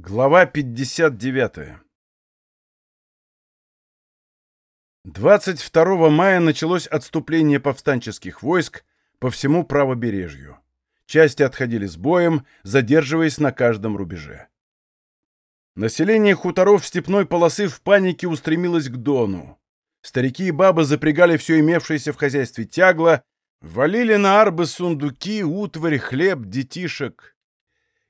Глава 59 22 мая началось отступление повстанческих войск по всему правобережью. Части отходили с боем, задерживаясь на каждом рубеже. Население хуторов степной полосы в панике устремилось к Дону. Старики и бабы запрягали все имевшееся в хозяйстве тягло, валили на арбы сундуки, утварь, хлеб, детишек.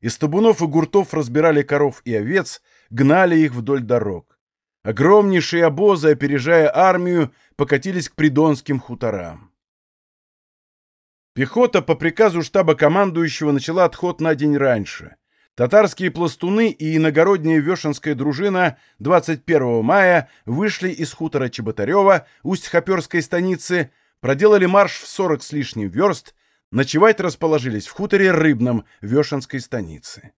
Из табунов и гуртов разбирали коров и овец, гнали их вдоль дорог. Огромнейшие обозы, опережая армию, покатились к придонским хуторам. Пехота по приказу штаба командующего начала отход на день раньше. Татарские пластуны и иногородняя Вешенская дружина 21 мая вышли из хутора Чеботарева, Усть-Хоперской станицы, проделали марш в 40 с лишним верст, Ночевать расположились в хуторе Рыбном Вешенской станицы.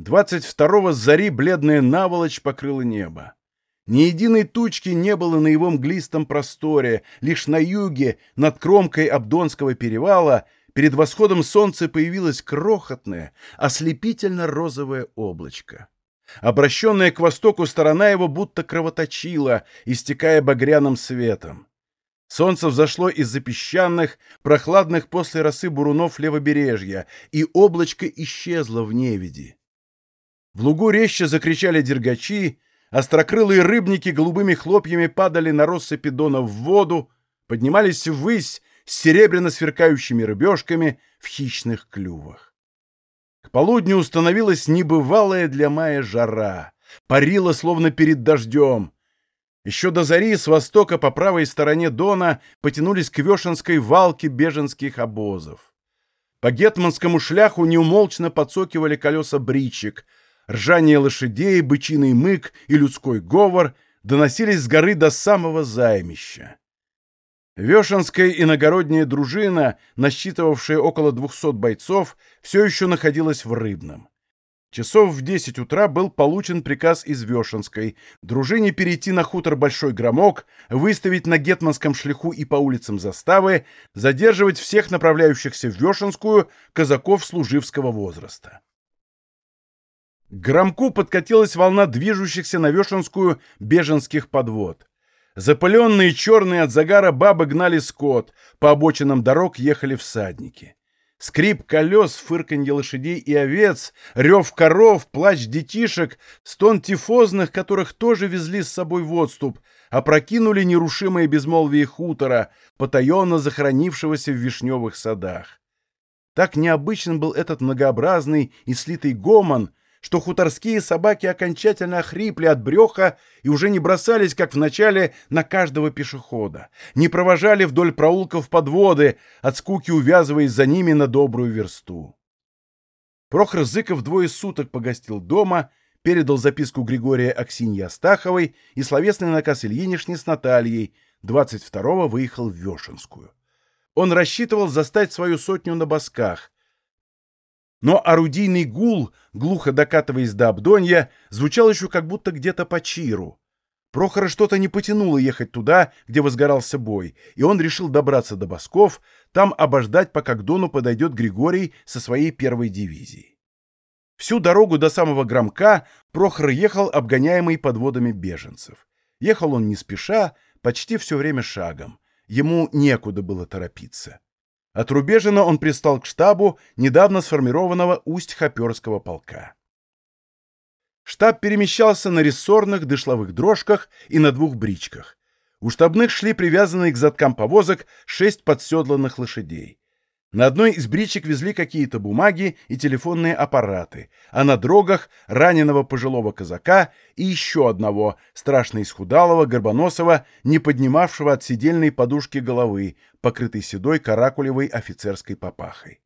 22-го с зари бледная наволочь покрыла небо. Ни единой тучки не было на его мглистом просторе, лишь на юге, над кромкой Абдонского перевала, перед восходом солнца появилось крохотное, ослепительно-розовое облачко. Обращенная к востоку сторона его будто кровоточила, истекая багряным светом. Солнце взошло из-за песчаных, прохладных после росы бурунов левобережья, и облачко исчезло в невиди. В лугу резче закричали дергачи, острокрылые рыбники голубыми хлопьями падали на россыпи дона в воду, поднимались ввысь с серебряно сверкающими рыбешками в хищных клювах. К полудню установилась небывалая для мая жара, парила словно перед дождем, еще до зари с востока по правой стороне Дона потянулись к Вешенской валке беженских обозов. По гетманскому шляху неумолчно подсокивали колеса бричек. Ржание лошадей, бычиный мык и людской говор доносились с горы до самого займища. Вешенская иногородняя дружина, насчитывавшая около двухсот бойцов, все еще находилась в Рыбном. Часов в 10 утра был получен приказ из Вешенской дружине перейти на хутор Большой Громок, выставить на Гетманском шлиху и по улицам заставы, задерживать всех направляющихся в Вешенскую казаков служивского возраста. К Громку подкатилась волна движущихся на Вешенскую беженских подвод. Запыленные черные от загара бабы гнали скот, по обочинам дорог ехали всадники. Скрип колес, фырканье лошадей и овец, рев коров, плач детишек, стон тифозных, которых тоже везли с собой в отступ, опрокинули нерушимое безмолвие хутора, потаенно захоронившегося в вишневых садах. Так необычен был этот многообразный и слитый гомон — что хуторские собаки окончательно охрипли от бреха и уже не бросались, как в начале, на каждого пешехода, не провожали вдоль проулков подводы, от скуки увязываясь за ними на добрую версту. Прохор Зыков двое суток погостил дома, передал записку Григория Аксиньи Астаховой и словесный наказ Ильинишни с Натальей, 22-го выехал в Вешенскую. Он рассчитывал застать свою сотню на босках, но орудийный гул, глухо докатываясь до Абдонья, звучал еще как будто где-то по Чиру. Прохора что-то не потянуло ехать туда, где возгорался бой, и он решил добраться до Босков, там обождать, пока к Дону подойдет Григорий со своей первой дивизией. Всю дорогу до самого Громка Прохор ехал, обгоняемый подводами беженцев. Ехал он не спеша, почти все время шагом. Ему некуда было торопиться. От Рубежина он пристал к штабу недавно сформированного Усть-Хоперского полка. Штаб перемещался на рессорных дышловых дрожках и на двух бричках. У штабных шли привязанные к задкам повозок шесть подседланных лошадей. На одной из бричек везли какие-то бумаги и телефонные аппараты, а на дрогах раненого пожилого казака и еще одного, страшно исхудалого, горбоносого, не поднимавшего от сидельной подушки головы, покрытой седой каракулевой офицерской папахой.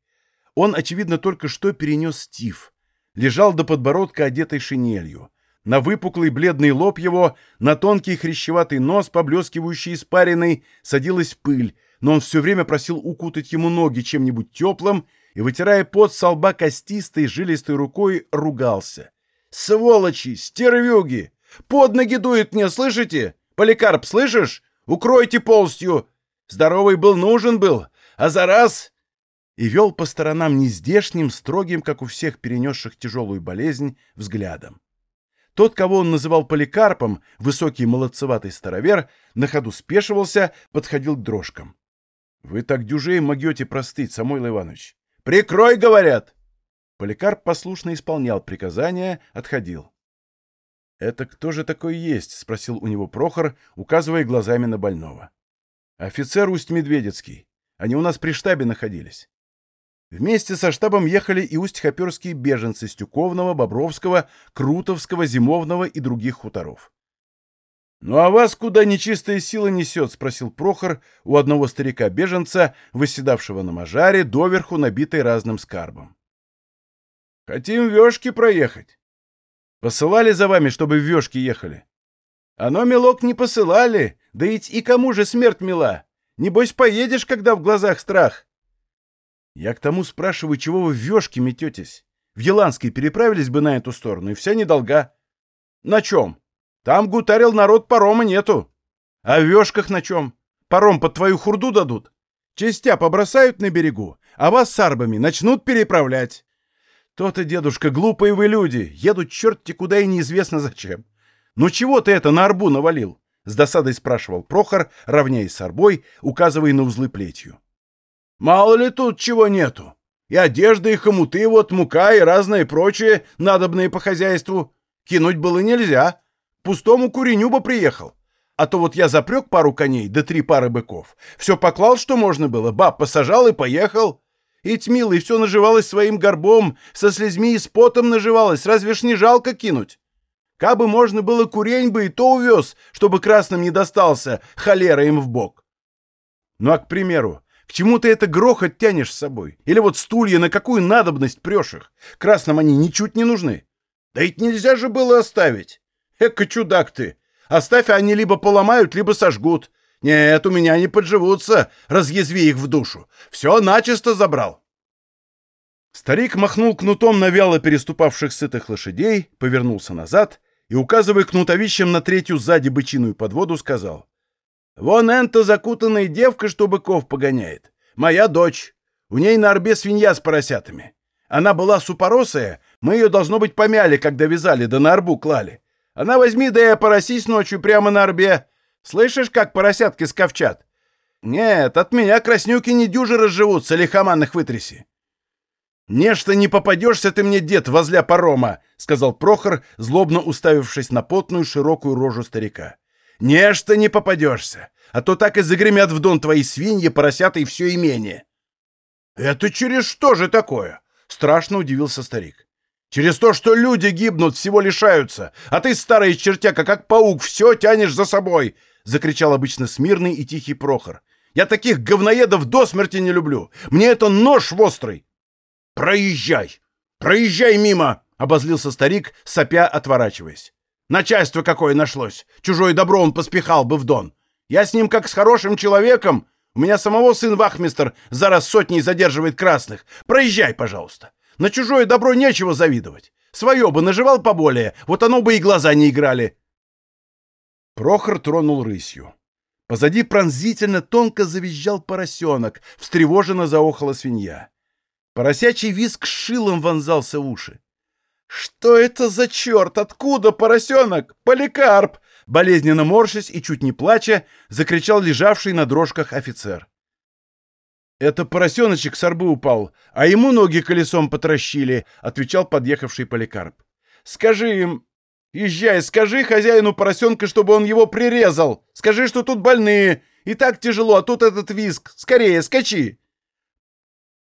Он, очевидно, только что перенес стив. Лежал до подбородка одетой шинелью. На выпуклый бледный лоб его, на тонкий хрящеватый нос, поблескивающий испариной, садилась пыль, но он все время просил укутать ему ноги чем-нибудь теплым и, вытирая пот со лба костистой, жилистой рукой, ругался. «Сволочи! Стервюги! Под ноги дует мне, слышите? Поликарп, слышишь? Укройте полстью! Здоровый был, нужен был, а за раз...» и вел по сторонам нездешним, строгим, как у всех перенесших тяжелую болезнь, взглядом. Тот, кого он называл Поликарпом, высокий молодцеватый старовер, на ходу спешивался, подходил к дрожкам. — Вы так дюжей могете простыть, Самойл Иванович. — Прикрой, говорят! Поликарп послушно исполнял приказания, отходил. — Это кто же такой есть? — спросил у него Прохор, указывая глазами на больного. — Офицер Усть-Медведецкий. Они у нас при штабе находились. Вместе со штабом ехали и усть-хоперские беженцы Стюковного, Бобровского, Крутовского, Зимовного и других хуторов. «Ну а вас куда нечистая сила несет?» — спросил Прохор у одного старика-беженца, восседавшего на мажаре, доверху набитой разным скарбом. «Хотим вешки проехать. Посылали за вами, чтобы в вешки ехали?» «Оно, милок, не посылали, да ведь и кому же смерть мила? Небось, поедешь, когда в глазах страх?» Я к тому спрашиваю, чего вы в вешке мететесь? В Еланской переправились бы на эту сторону, и вся недолга. На чем? Там гутарил народ, парома нету. А в вешках на чем? Паром под твою хурду дадут. Частя побросают на берегу, а вас с арбами начнут переправлять. То-то, дедушка, глупые вы люди, едут черти куда и неизвестно зачем. Ну чего ты это на арбу навалил? С досадой спрашивал Прохор, равняясь с арбой, указывая на узлы плетью. Мало ли тут чего нету. И одежда, и хомуты, вот мука и разное прочее, надобное по хозяйству. Кинуть было нельзя. Пустому куреню бы приехал. А то вот я запрек пару коней, да три пары быков. Все поклал, что можно было, баб посажал и поехал. И милый, все наживалось своим горбом, со слезьми и с потом наживалось, разве ж не жалко кинуть? Кабы можно было курень бы и то увез, чтобы красным не достался, холера им в бок. Ну а, к примеру, к чему ты это грохот тянешь с собой? Или вот стулья на какую надобность прешь их? Красным они ничуть не нужны. Да ведь нельзя же было оставить. Эка чудак ты. Оставь, они либо поломают, либо сожгут. Нет, у меня не подживутся, разъязви их в душу. Все начисто забрал. Старик махнул кнутом на вяло переступавших сытых лошадей, повернулся назад и, указывая кнутовищем на третью сзади бычиную подводу, сказал. Вон энта закутанная девка, что быков погоняет. Моя дочь. У ней на орбе свинья с поросятами. Она была супоросая, мы ее, должно быть, помяли, когда вязали, да на орбу клали. Она возьми, да и опоросись ночью прямо на орбе. Слышишь, как поросятки сковчат? Нет, от меня краснюки не дюжи разживутся, лихоманных вытряси. «Нечто не попадешься ты мне, дед, возля парома», — сказал Прохор, злобно уставившись на потную широкую рожу старика. Нечто не попадешься, а то так и загремят в дон твои свиньи, поросята и все имение. — Это через что же такое? — страшно удивился старик. — Через то, что люди гибнут, всего лишаются, а ты, старая чертяка, как паук, все тянешь за собой! — закричал обычно смирный и тихий Прохор. — Я таких говноедов до смерти не люблю! Мне это нож острый! — Проезжай! Проезжай мимо! — обозлился старик, сопя отворачиваясь. Начальство какое нашлось. Чужое добро он поспехал бы в Дон. Я с ним как с хорошим человеком. У меня самого сын Вахмистер зараз сотней задерживает красных. Проезжай, пожалуйста. На чужое добро нечего завидовать. Свое бы наживал поболее, вот оно бы и глаза не играли. Прохор тронул рысью. Позади пронзительно тонко завизжал поросенок, встревоженно заохала свинья. Поросячий визг шилом вонзался в уши. «Что это за черт? Откуда, поросенок? Поликарп!» Болезненно морщась и чуть не плача, закричал лежавший на дрожках офицер. «Это поросеночек с арбы упал, а ему ноги колесом потращили», — отвечал подъехавший Поликарп. «Скажи им, езжай, скажи хозяину поросенка, чтобы он его прирезал. Скажи, что тут больные. И так тяжело, а тут этот виск. Скорее, скачи!»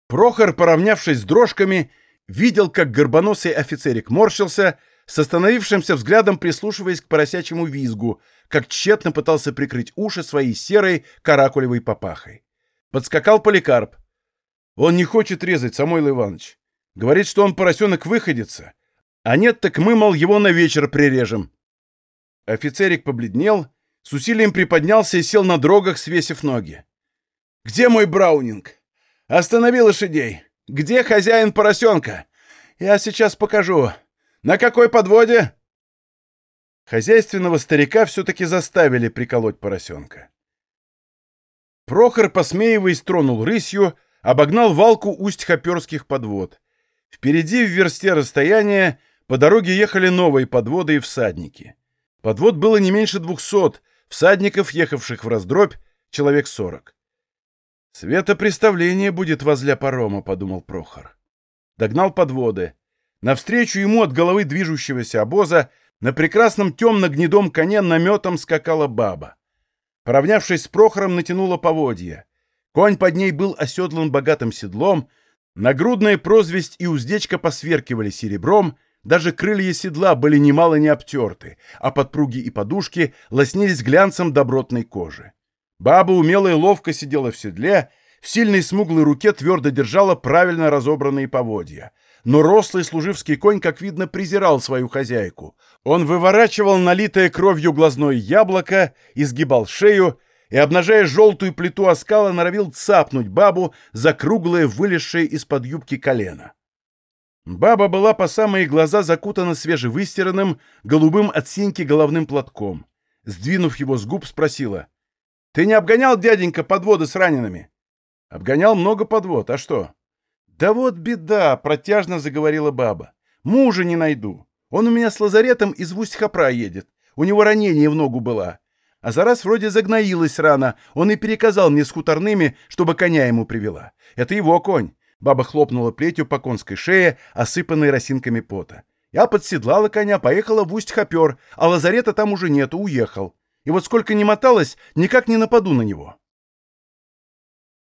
Прохор, поравнявшись с дрожками, — видел, как горбоносый офицерик морщился, с остановившимся взглядом прислушиваясь к поросячьему визгу, как тщетно пытался прикрыть уши своей серой каракулевой папахой. Подскакал Поликарп. «Он не хочет резать, Самойл Иванович. Говорит, что он поросенок выходится. А нет, так мы, мол, его на вечер прирежем». Офицерик побледнел, с усилием приподнялся и сел на дрогах, свесив ноги. «Где мой Браунинг? Останови лошадей! Где хозяин поросенка? Я сейчас покажу. На какой подводе?» Хозяйственного старика все-таки заставили приколоть поросенка. Прохор, посмеиваясь, тронул рысью, обогнал валку усть-хоперских подвод. Впереди в версте расстояния по дороге ехали новые подводы и всадники. Подвод было не меньше двухсот, всадников, ехавших в раздробь, человек сорок. «Светопреставление будет возле парома», — подумал Прохор. Догнал подводы. Навстречу ему от головы движущегося обоза на прекрасном темно-гнедом коне наметом скакала баба. Поравнявшись с Прохором, натянула поводья. Конь под ней был оседлан богатым седлом, нагрудная прозвесть и уздечка посверкивали серебром, даже крылья седла были немало не обтерты, а подпруги и подушки лоснились глянцем добротной кожи. Баба умело и ловко сидела в седле, в сильной смуглой руке твердо держала правильно разобранные поводья. Но рослый служивский конь, как видно, презирал свою хозяйку. Он выворачивал налитое кровью глазное яблоко, изгибал шею и, обнажая желтую плиту оскала, норовил цапнуть бабу за круглое, вылезшее из-под юбки колено. Баба была по самые глаза закутана свежевыстиранным, голубым от синьки головным платком. Сдвинув его с губ, спросила. — Ты не обгонял, дяденька, подводы с ранеными? — Обгонял много подвод, а что? — Да вот беда, — протяжно заговорила баба. — Мужа не найду. Он у меня с лазаретом из Усть-Хапра едет. У него ранение в ногу было. А за раз вроде загноилась рана. Он и переказал мне с хуторными, чтобы коня ему привела. Это его конь. Баба хлопнула плетью по конской шее, осыпанной росинками пота. Я подседлала коня, поехала в Усть-Хопер, а лазарета там уже нету, уехал. И вот сколько ни моталась, никак не нападу на него.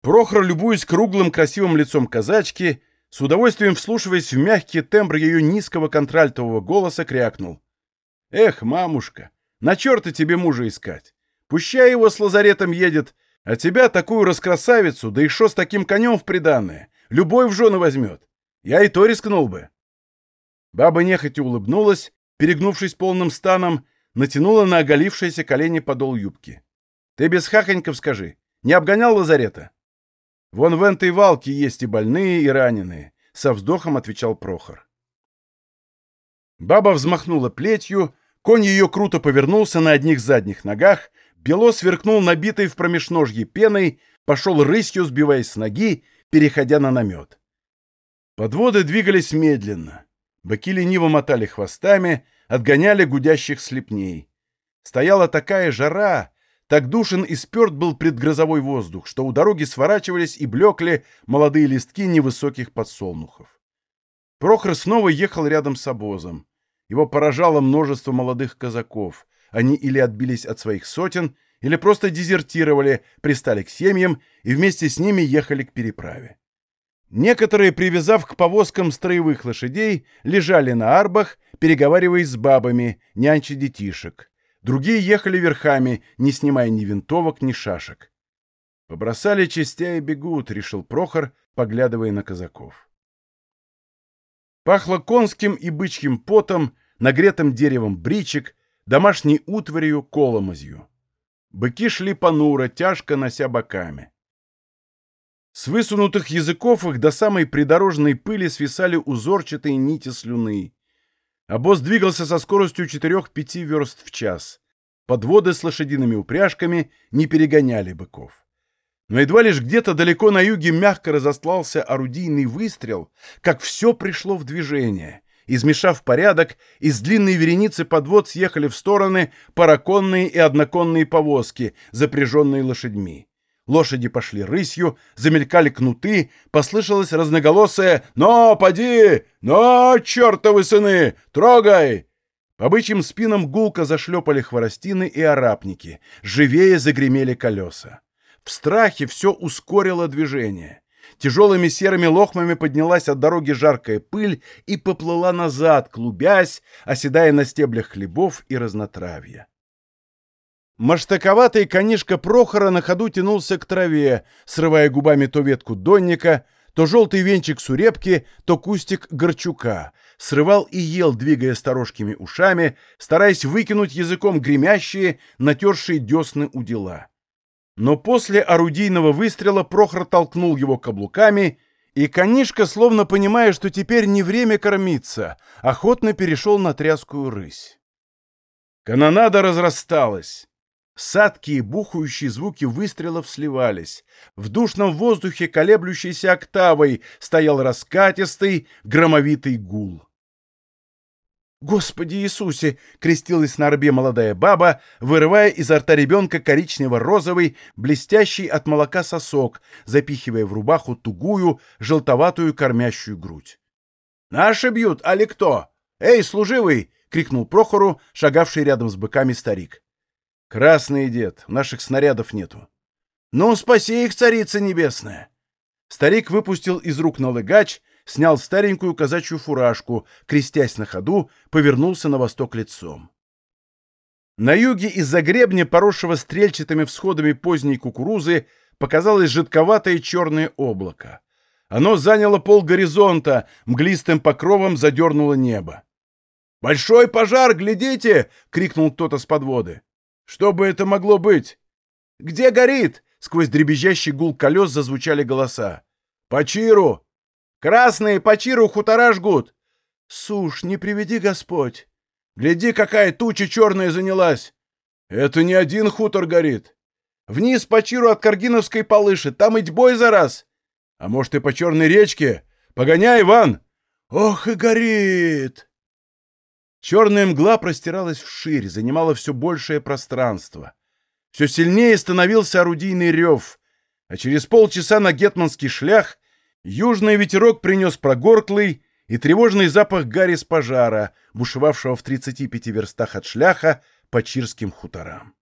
Прохор, любуясь круглым красивым лицом казачки, с удовольствием вслушиваясь в мягкий тембр ее низкого контральтового голоса, крякнул. «Эх, мамушка, на черта тебе мужа искать! Пущай его с лазаретом едет, а тебя, такую раскрасавицу, да еще с таким конем в приданное, Любой в жены возьмет. Я и то рискнул бы. Баба нехотя улыбнулась, перегнувшись полным станом, натянула на оголившееся колени подол юбки. Ты без хахоньков скажи, не обгонял лазарета? Вон в этой валке есть и больные, и раненые, со вздохом отвечал Прохор. Баба взмахнула плетью, конь ее круто повернулся на одних задних ногах, бело сверкнул набитой в промежножье пеной, пошел рысью, сбиваясь с ноги, переходя на намет. Подводы двигались медленно. Быки лениво мотали хвостами, отгоняли гудящих слепней. Стояла такая жара, так душен и сперт был предгрозовой воздух, что у дороги сворачивались и блекли молодые листки невысоких подсолнухов. Прохор снова ехал рядом с обозом. Его поражало множество молодых казаков. Они или отбились от своих сотен, или просто дезертировали, пристали к семьям и вместе с ними ехали к переправе. Некоторые, привязав к повозкам строевых лошадей, лежали на арбах, переговариваясь с бабами, нянча детишек. Другие ехали верхами, не снимая ни винтовок, ни шашек. «Побросали частя и бегут», — решил Прохор, поглядывая на казаков. Пахло конским и бычьим потом, нагретым деревом бричек, домашней утварью, коломозью. Быки шли понуро, тяжко нося боками. С высунутых языков их до самой придорожной пыли свисали узорчатые нити слюны. Обоз двигался со скоростью 4-5 верст в час. Подводы с лошадиными упряжками не перегоняли быков. Но едва лишь где-то далеко на юге мягко разослался орудийный выстрел, как все пришло в движение. Измешав порядок, из длинной вереницы подвод съехали в стороны параконные и одноконные повозки, запряженные лошадьми. Лошади пошли рысью, замелькали кнуты, послышалось разноголосое «Но, поди! Но, чертовы сыны! Трогай!» По бычьим спинам гулко зашлепали хворостины и арапники, живее загремели колеса. В страхе все ускорило движение. Тяжелыми серыми лохмами поднялась от дороги жаркая пыль и поплыла назад, клубясь, оседая на стеблях хлебов и разнотравья. Маштаковатый конишка Прохора на ходу тянулся к траве, срывая губами то ветку донника, то желтый венчик сурепки, то кустик горчука. Срывал и ел, двигая сторожкими ушами, стараясь выкинуть языком гремящие, натершие десны у дела. Но после орудийного выстрела Прохор толкнул его каблуками, и конишка, словно понимая, что теперь не время кормиться, охотно перешел на тряскую рысь. Канонада разрасталась. Садкие бухающие звуки выстрелов сливались. В душном воздухе, колеблющейся октавой, стоял раскатистый, громовитый гул. «Господи Иисусе!» — крестилась на рбе молодая баба, вырывая изо рта ребенка коричнево-розовый, блестящий от молока сосок, запихивая в рубаху тугую, желтоватую кормящую грудь. «Наши бьют, али кто? Эй, служивый!» — крикнул Прохору, шагавший рядом с быками старик. «Красный дед, наших снарядов нету». «Ну, спаси их, царица небесная!» Старик выпустил из рук налыгач, снял старенькую казачью фуражку, крестясь на ходу, повернулся на восток лицом. На юге из-за гребня, поросшего стрельчатыми всходами поздней кукурузы, показалось жидковатое черное облако. Оно заняло пол горизонта, мглистым покровом задернуло небо. «Большой пожар, глядите!» — крикнул кто-то с подводы. Что бы это могло быть? Где горит? Сквозь дребезжащий гул колес зазвучали голоса. По чиру! Красные по чиру хутора жгут! Суш, не приведи Господь! Гляди, какая туча черная занялась! Это не один хутор горит. Вниз по чиру от Каргиновской полыши, там идь бой за раз. А может, и по черной речке? Погоняй, Иван! Ох и горит! Черная мгла простиралась вширь, занимала все большее пространство. Все сильнее становился орудийный рев, а через полчаса на гетманский шлях южный ветерок принес прогорклый и тревожный запах гари с пожара, бушевавшего в 35 верстах от шляха по чирским хуторам.